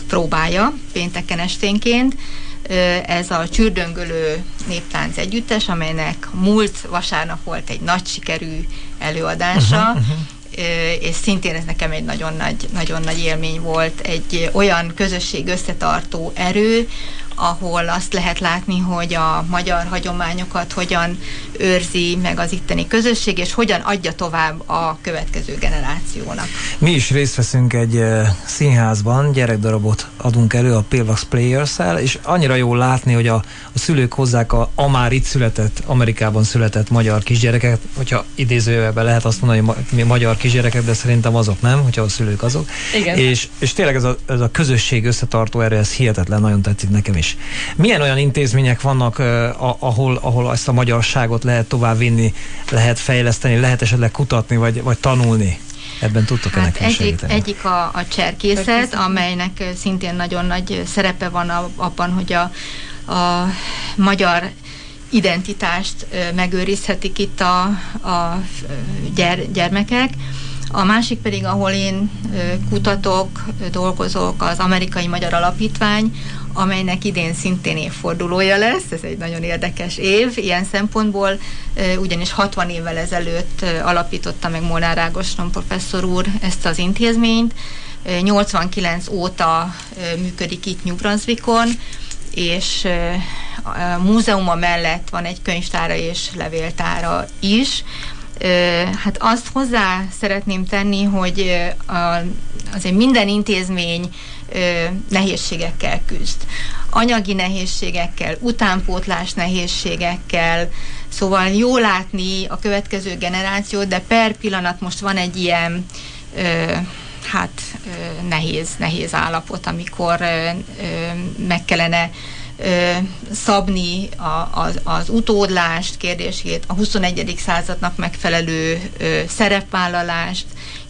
próbája pénteken esténként. Ez a Csürdöngölő Néptánc Együttes, amelynek múlt vasárnap volt egy nagy sikerű előadása, uh-huh, uh-huh és szintén ez nekem egy nagyon nagy, nagyon nagy élmény volt, egy olyan közösség összetartó erő, ahol azt lehet látni, hogy a magyar hagyományokat hogyan őrzi meg az itteni közösség, és hogyan adja tovább a következő generációnak. Mi is részt veszünk egy színházban, gyerekdarabot adunk elő a Pilvax players és annyira jól látni, hogy a, a szülők hozzák a, a már itt született, Amerikában született magyar kisgyereket, hogyha idézőjelben lehet azt mondani, hogy ma, magyar kisgyereket, de szerintem azok nem, hogyha a szülők azok. Igen. És, és tényleg ez a, ez a közösség összetartó erő, ez hihetetlen, nagyon tetszik nekem is. Milyen olyan intézmények vannak, ahol, ahol ezt a magyarságot lehet továbbvinni, lehet fejleszteni, lehet esetleg kutatni, vagy, vagy tanulni? Ebben tudtok hát nekem egyik, segíteni? Egyik a, a cserkészet, amelynek szintén nagyon nagy szerepe van abban, hogy a, a magyar identitást megőrizhetik itt a, a gyere, gyermekek. A másik pedig, ahol én kutatok, dolgozok, az Amerikai Magyar Alapítvány, amelynek idén szintén évfordulója lesz, ez egy nagyon érdekes év. Ilyen szempontból, ugyanis 60 évvel ezelőtt alapította meg Molnár Ágoston professzor úr ezt az intézményt, 89 óta működik itt New Brunswickon, és a múzeuma mellett van egy könyvtára és levéltára is. Hát azt hozzá szeretném tenni, hogy azért minden intézmény nehézségekkel küzd. Anyagi nehézségekkel, utánpótlás nehézségekkel, szóval jó látni a következő generációt, de per pillanat most van egy ilyen hát nehéz, nehéz állapot, amikor meg kellene szabni a, az, az utódlást kérdését, a 21. századnak megfelelő ö, szerepvállalást,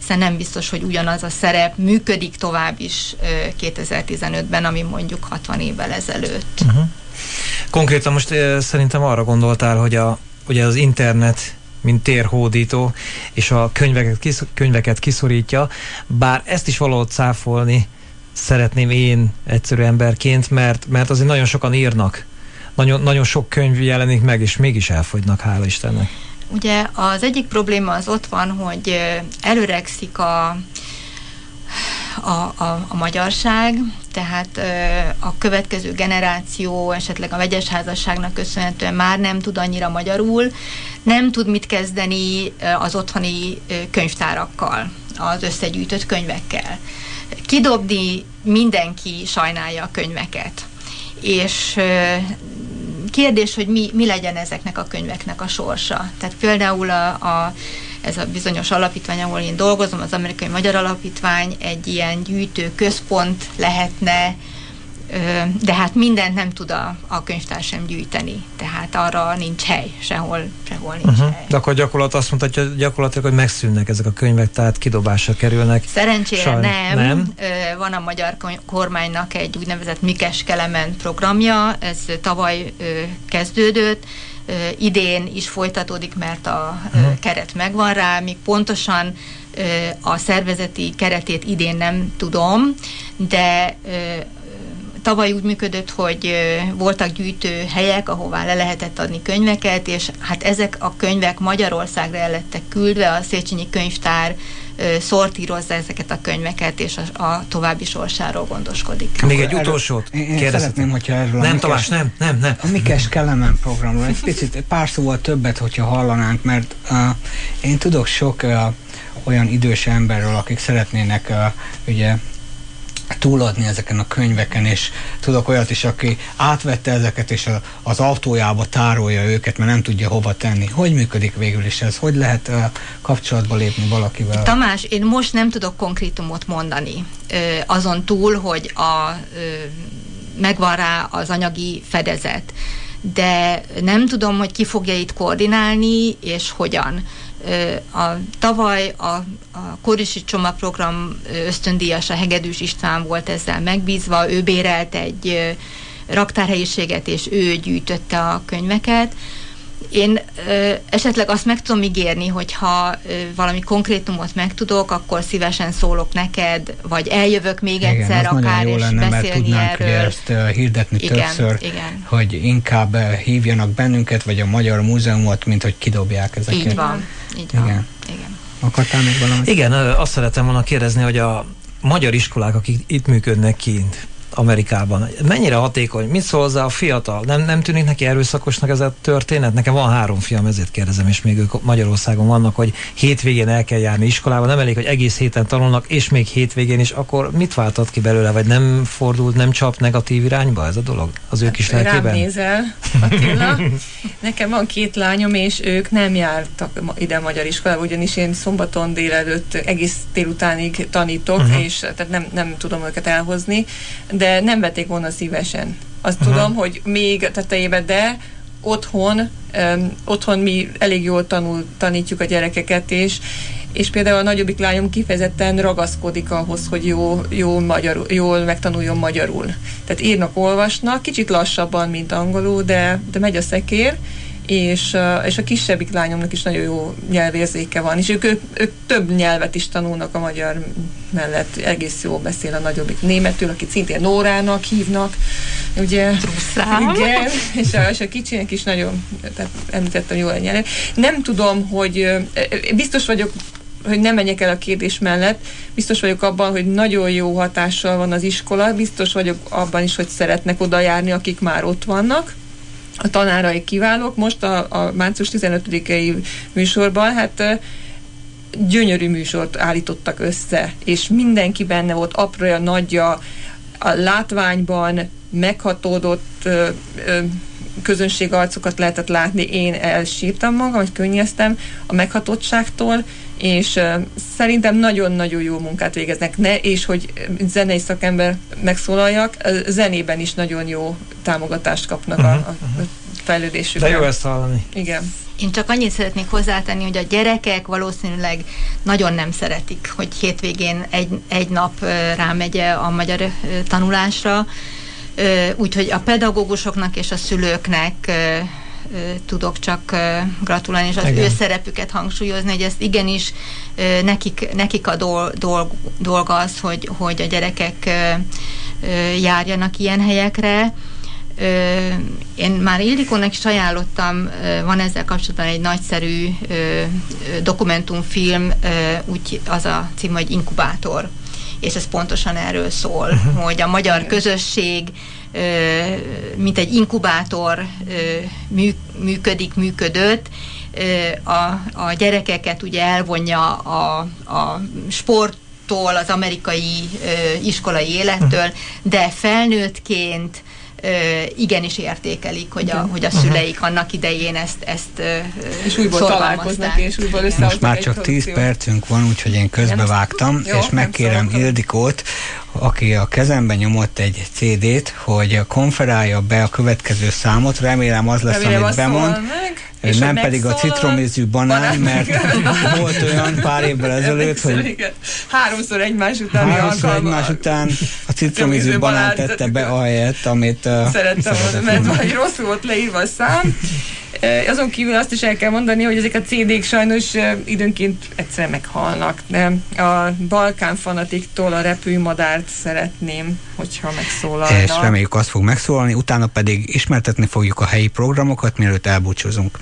hiszen nem biztos, hogy ugyanaz a szerep működik tovább is 2015-ben, ami mondjuk 60 évvel ezelőtt. Uh-huh. Konkrétan most szerintem arra gondoltál, hogy a, ugye az internet mint térhódító, és a könyveket, kisz, könyveket kiszorítja, bár ezt is valahogy cáfolni szeretném én egyszerű emberként, mert, mert azért nagyon sokan írnak. Nagyon, nagyon sok könyv jelenik meg, és mégis elfogynak, hála Istennek. Ugye az egyik probléma az ott van, hogy előregszik a, a, a, a magyarság, tehát a következő generáció esetleg a vegyes házasságnak köszönhetően már nem tud annyira magyarul, nem tud mit kezdeni az otthoni könyvtárakkal, az összegyűjtött könyvekkel. Kidobni mindenki sajnálja a könyveket. És kérdés, hogy mi, mi legyen ezeknek a könyveknek a sorsa. Tehát például a, a, ez a bizonyos alapítvány, ahol én dolgozom, az Amerikai Magyar Alapítvány egy ilyen gyűjtő központ lehetne, de hát mindent nem tud a, a könyvtár sem gyűjteni, tehát arra nincs hely, sehol, sehol nincs uh-huh. hely. De akkor gyakorlat azt mondta, hogy gyakorlatilag, hogy megszűnnek ezek a könyvek, tehát kidobásra kerülnek. Szerencsére Saj, nem. nem. Van a magyar kormánynak egy úgynevezett Mikes Kelemen programja, ez tavaly kezdődött, idén is folytatódik, mert a uh-huh. keret megvan rá, míg pontosan a szervezeti keretét idén nem tudom, de tavaly úgy működött, hogy voltak gyűjtő helyek, ahová le lehetett adni könyveket, és hát ezek a könyvek Magyarországra el lettek küldve, a Széchenyi Könyvtár szortírozza ezeket a könyveket, és a, a további sorsáról gondoskodik. Még egy utolsót szeretném, hogyha erről Nem, a Tamás, nem, nem, nem. A Mikes Kelemen programról egy picit, pár szóval többet, hogyha hallanánk, mert uh, én tudok sok uh, olyan idős emberről, akik szeretnének uh, ugye túladni ezeken a könyveken, és tudok olyat is, aki átvette ezeket, és a, az autójába tárolja őket, mert nem tudja hova tenni. Hogy működik végül is ez? Hogy lehet uh, kapcsolatba lépni valakivel? Tamás, én most nem tudok konkrétumot mondani, ö, azon túl, hogy a, ö, megvan rá az anyagi fedezet, de nem tudom, hogy ki fogja itt koordinálni, és hogyan a, tavaly a, a Korisi Csomagprogram ösztöndíjas, a Hegedűs István volt ezzel megbízva, ő bérelt egy raktárhelyiséget, és ő gyűjtötte a könyveket. Én ö, esetleg azt meg tudom ígérni, hogyha ö, valami konkrétumot megtudok, akkor szívesen szólok neked, vagy eljövök még igen, egyszer, akár, jó és lenne, beszélni mert tudnánk erről. ezt uh, hirdetni igen, többször, igen. hogy inkább uh, hívjanak bennünket, vagy a Magyar Múzeumot, mint hogy kidobják ezeket. Így van, így van. Igen. igen. Akartál még valamit? Igen, azt szeretem volna kérdezni, hogy a magyar iskolák, akik itt működnek kint, Amerikában. Mennyire hatékony? Mit szól hozzá a fiatal? Nem, nem tűnik neki erőszakosnak ez a történet? Nekem van három fiam, ezért kérdezem, és még ők Magyarországon vannak, hogy hétvégén el kell járni iskolába. Nem elég, hogy egész héten tanulnak, és még hétvégén is, akkor mit váltott ki belőle? Vagy nem fordult, nem csap negatív irányba ez a dolog? Az ők is Rám lelkében? nézel, Attila. Nekem van két lányom, és ők nem jártak ide magyar iskolába, ugyanis én szombaton délelőtt egész délutánig tanítok, uh-huh. és tehát nem, nem tudom őket elhozni, de nem vették volna szívesen. Azt uh-huh. tudom, hogy még a tetejében, de otthon, um, otthon mi elég jól tanul, tanítjuk a gyerekeket, és és például a nagyobbik lányom kifejezetten ragaszkodik ahhoz, hogy jó, jó magyarul, jól megtanuljon magyarul. Tehát írnak, olvasnak, kicsit lassabban, mint angolul, de, de megy a szekér, és, és a kisebbik lányomnak is nagyon jó nyelvérzéke van, és ők, ők, ők több nyelvet is tanulnak a magyar mellett, egész jól beszél a nagyobbik németül, akit szintén Nórának hívnak, ugye? Truszám. Igen, és a, és a kicsinek is nagyon, tehát említettem jól a nyelv. Nem tudom, hogy biztos vagyok, hogy nem menjek el a kérdés mellett, biztos vagyok abban, hogy nagyon jó hatással van az iskola, biztos vagyok abban is, hogy szeretnek oda járni, akik már ott vannak, a tanárai kiválók. Most a, a március 15-i műsorban, hát gyönyörű műsort állítottak össze, és mindenki benne volt, aprója, nagyja, a látványban meghatódott ö, ö, közönségarcokat lehetett látni, én elsírtam magam, vagy könnyeztem a meghatottságtól, és ö, szerintem nagyon-nagyon jó munkát végeznek, ne, és hogy zenei szakember megszólaljak, zenében is nagyon jó támogatást kapnak a, a fejlődésükben. De jó ezt hallani. Igen. Én csak annyit szeretnék hozzátenni, hogy a gyerekek valószínűleg nagyon nem szeretik, hogy hétvégén egy, egy nap rámegye a magyar tanulásra, úgyhogy a pedagógusoknak és a szülőknek tudok csak gratulálni, és az Igen. ő szerepüket hangsúlyozni, hogy ezt igenis nekik, nekik a dol, dolg, dolga az, hogy, hogy a gyerekek járjanak ilyen helyekre. Én már Ildikónak is ajánlottam, van ezzel kapcsolatban egy nagyszerű dokumentumfilm, úgy az a cím, hogy Inkubátor és ez pontosan erről szól, uh-huh. hogy a magyar közösség mint egy inkubátor működik, működött, a, a gyerekeket ugye elvonja a, a sporttól, az amerikai iskolai élettől, de felnőttként igenis értékelik, hogy a, hogy a szüleik annak idején ezt, ezt És újból találkoznak, és újból összehoznak Most már csak 10 produkciót. percünk van, úgyhogy én közbevágtam, Jó, és megkérem. Ildikót, aki a kezembe nyomott egy CD-t, hogy konferálja be a következő számot, remélem az lesz, Remélem, amit bemond, meg, és nem pedig a citromízű banán, mert volt olyan pár évvel ezelőtt, hogy Igen. Háromszor egymás után háromszor egymás után a citromízű banán tette be ahelyett, amit uh, Szerettem volna, mert valahogy rosszul volt leírva a szám. Azon kívül azt is el kell mondani, hogy ezek a CD-k sajnos időnként egyszer meghalnak, de a Balkán fanatiktól a repülmadárt szeretném, hogyha megszólalna. És reméljük azt fog megszólalni, utána pedig ismertetni fogjuk a helyi programokat, mielőtt elbúcsúzunk.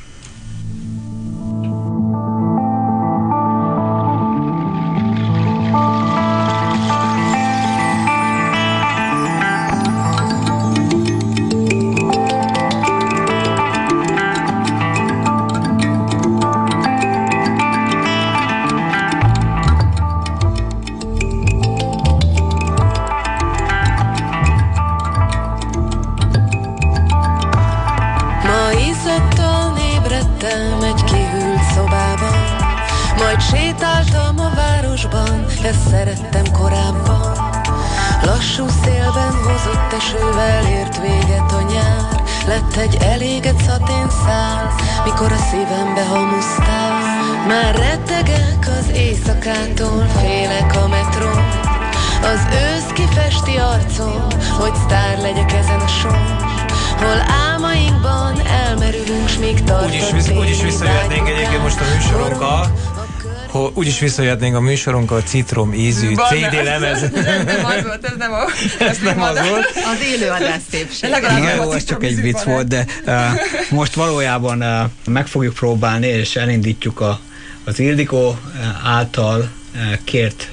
Is visszajöhetnénk a műsorunkkal citrom ízű Van, CD lemez. Ez, nem az volt, ez nem, a, ez nem az volt. Az élőadás szépség. Jó, az csak egy vicc volt, de uh, most valójában uh, meg fogjuk próbálni, és elindítjuk a, az Ildikó uh, által uh, kért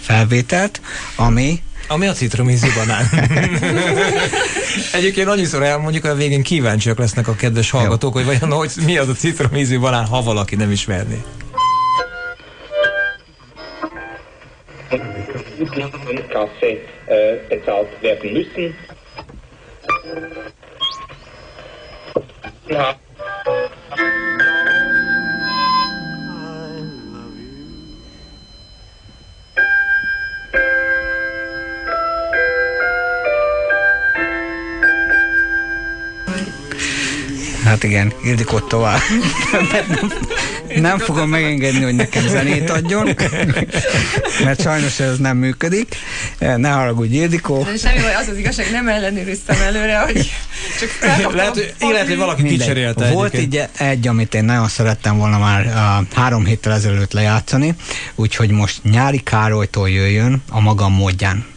felvételt, ami ami a citromízű banán. Egyébként annyiszor elmondjuk, hogy a végén kíváncsiak lesznek a kedves hallgatók, Jó. hogy vajon hogy mi az a citromízű banán, ha valaki nem ismerné. Äh, bezahlt werden müssen. Ja. Hát igen, Ildikó tovább. nem, nem fogom megengedni, hogy nekem zenét adjon, mert sajnos ez nem működik. Ne haragudj, Ildikó. Semmi baj, az az igazság, nem ellenőriztem előre, hogy csak lehet, hogy, lehet, hogy valaki kicserélte Volt így egy, amit én nagyon szerettem volna már uh, három héttel ezelőtt lejátszani, úgyhogy most Nyári Károlytól jöjjön a magam módján.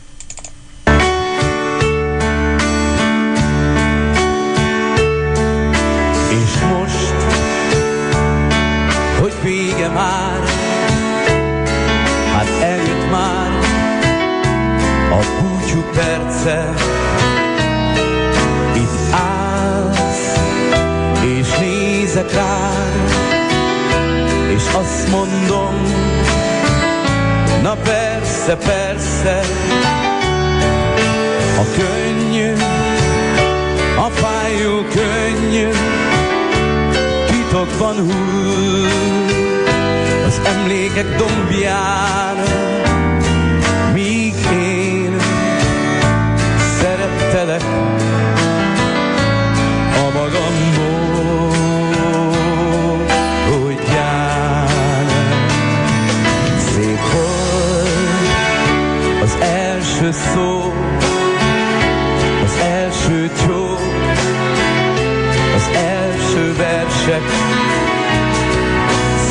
Nézek rád, és azt mondom, na persze, persze, a könnyű, a fájó könnyű, titokban hull az emlékek dombján, míg én szerettelek első szó, az első csók, az első versek,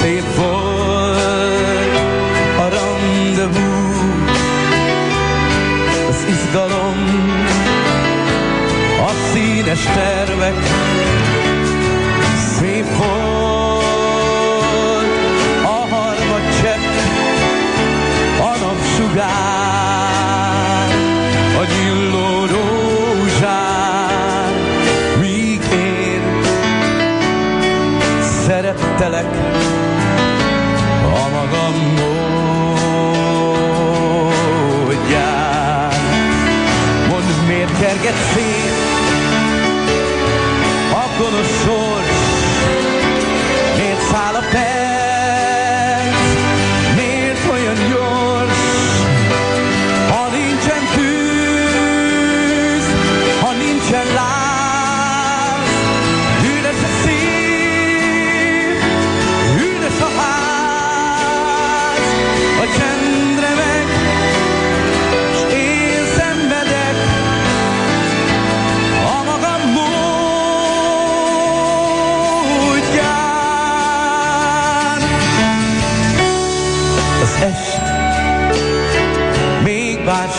szép volt izgalom, a színes tervek, szerettelek a magamból. kerget szét, a gonosz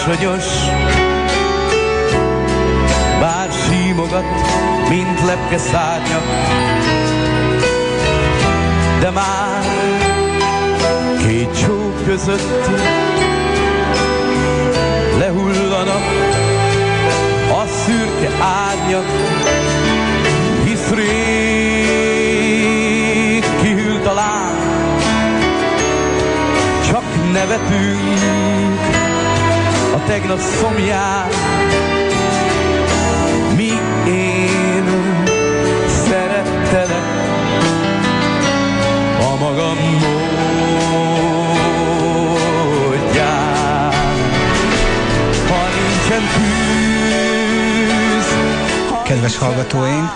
bársonyos, bár símogat, mint lepke szárnyak, de már két csók között lehullanak a szürke árnyak, hisz rég kihűlt a láng, csak nevetünk tegnap szomján, mi én szerettelek a magam módján. Ha nincsen tűz, Kedves hallgatóink,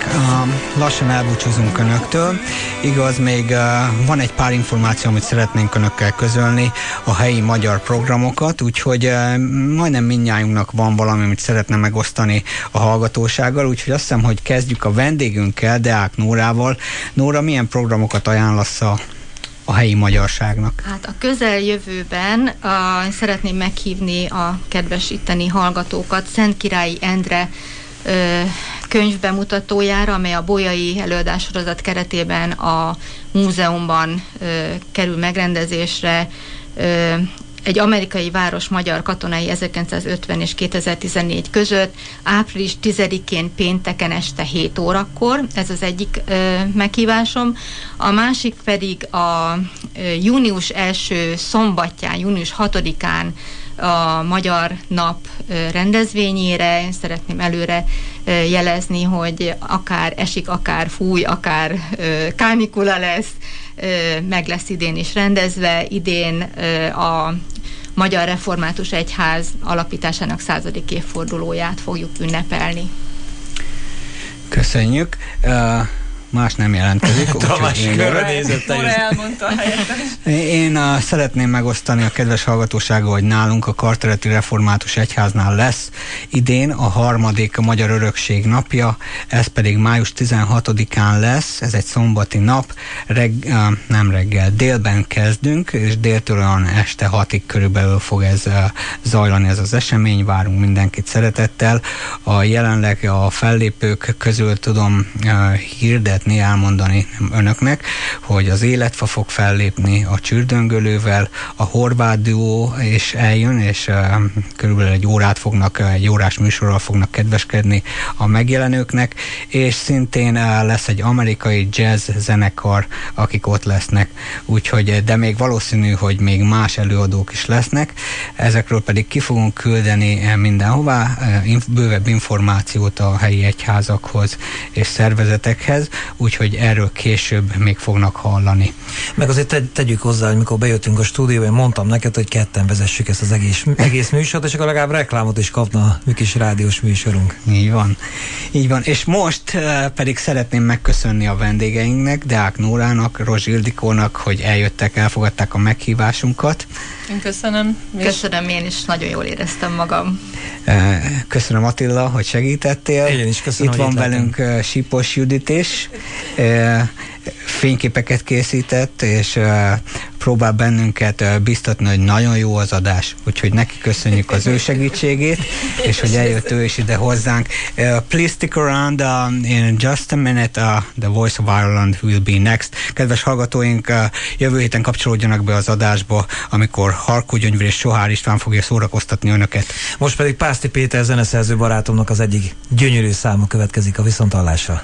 lassan elbúcsúzunk Önöktől. Igaz, még uh, van egy pár információ, amit szeretnénk Önökkel közölni, a helyi magyar programokat, úgyhogy uh, majdnem mindnyájunknak van valami, amit szeretne megosztani a hallgatósággal, úgyhogy azt hiszem, hogy kezdjük a vendégünkkel, Deák Nórával. Nóra, milyen programokat ajánlasz a a helyi magyarságnak? Hát a közeljövőben uh, szeretném meghívni a kedves itteni hallgatókat Szent Királyi Endre ö, könyvbemutatójára, amely a Bolyai előadássorozat keretében a múzeumban ö, kerül megrendezésre. Ö, egy amerikai város magyar katonai 1950 és 2014 között, április 10-én pénteken este 7 órakor, ez az egyik ö, meghívásom. A másik pedig a ö, június első szombatján, június 6-án a Magyar Nap rendezvényére. Én szeretném előre jelezni, hogy akár esik, akár fúj, akár kánikula lesz, meg lesz idén is rendezve. Idén a Magyar Református Egyház alapításának századik évfordulóját fogjuk ünnepelni. Köszönjük. Uh, más nem jelentkezik. Tamás úgyhogy én- körre nézett Nora el. elmondta a. Én uh, szeretném megosztani a kedves hallgatósággal, hogy nálunk a Kartereti Református Egyháznál lesz idén a harmadik Magyar Örökség napja, ez pedig május 16-án lesz, ez egy szombati nap, reg, uh, nem reggel, délben kezdünk, és déltől olyan este hatig körülbelül fog ez uh, zajlani ez az esemény, várunk mindenkit szeretettel. A jelenleg a fellépők közül tudom uh, hirdetni, elmondani önöknek, hogy az Életfa fog fellépni a csürdöngölővel, a horvát duó és eljön, és körülbelül egy órát fognak, egy órás műsorral fognak kedveskedni a megjelenőknek, és szintén lesz egy amerikai jazz zenekar, akik ott lesznek, úgyhogy, de még valószínű, hogy még más előadók is lesznek, ezekről pedig ki fogunk küldeni mindenhová bővebb információt a helyi egyházakhoz és szervezetekhez, úgyhogy erről később még fognak hallani. Meg azért te, tegyük hozzá, hogy mikor bejöttünk a stúdióba, én mondtam neked, hogy ketten vezessük ezt az egész, egész műsort, és akkor legalább reklámot is kapna a mi kis rádiós műsorunk. Így van. Így van. És most uh, pedig szeretném megköszönni a vendégeinknek, Deák Nórának, Rozs Ildikónak, hogy eljöttek, elfogadták a meghívásunkat. Én köszönöm. és Köszönöm, én is nagyon jól éreztem magam. Uh, Köszönöm Attila, hogy segítettél. Én is köszönöm, Itt van itt velünk uh, Sipos Judit is. Uh, Fényképeket készített, és próbál bennünket biztatni, hogy nagyon jó az adás, úgyhogy neki köszönjük az ő segítségét, és hogy eljött ő is ide hozzánk. Uh, please stick around uh, in just a minute, uh, the Voice of Ireland will be next. Kedves hallgatóink, uh, jövő héten kapcsolódjanak be az adásba, amikor Harkó Gyöngyvér és Sohár István fogja szórakoztatni önöket. Most pedig Pászti Péter zeneszerző barátomnak az egyik gyönyörű száma következik a viszontalásra.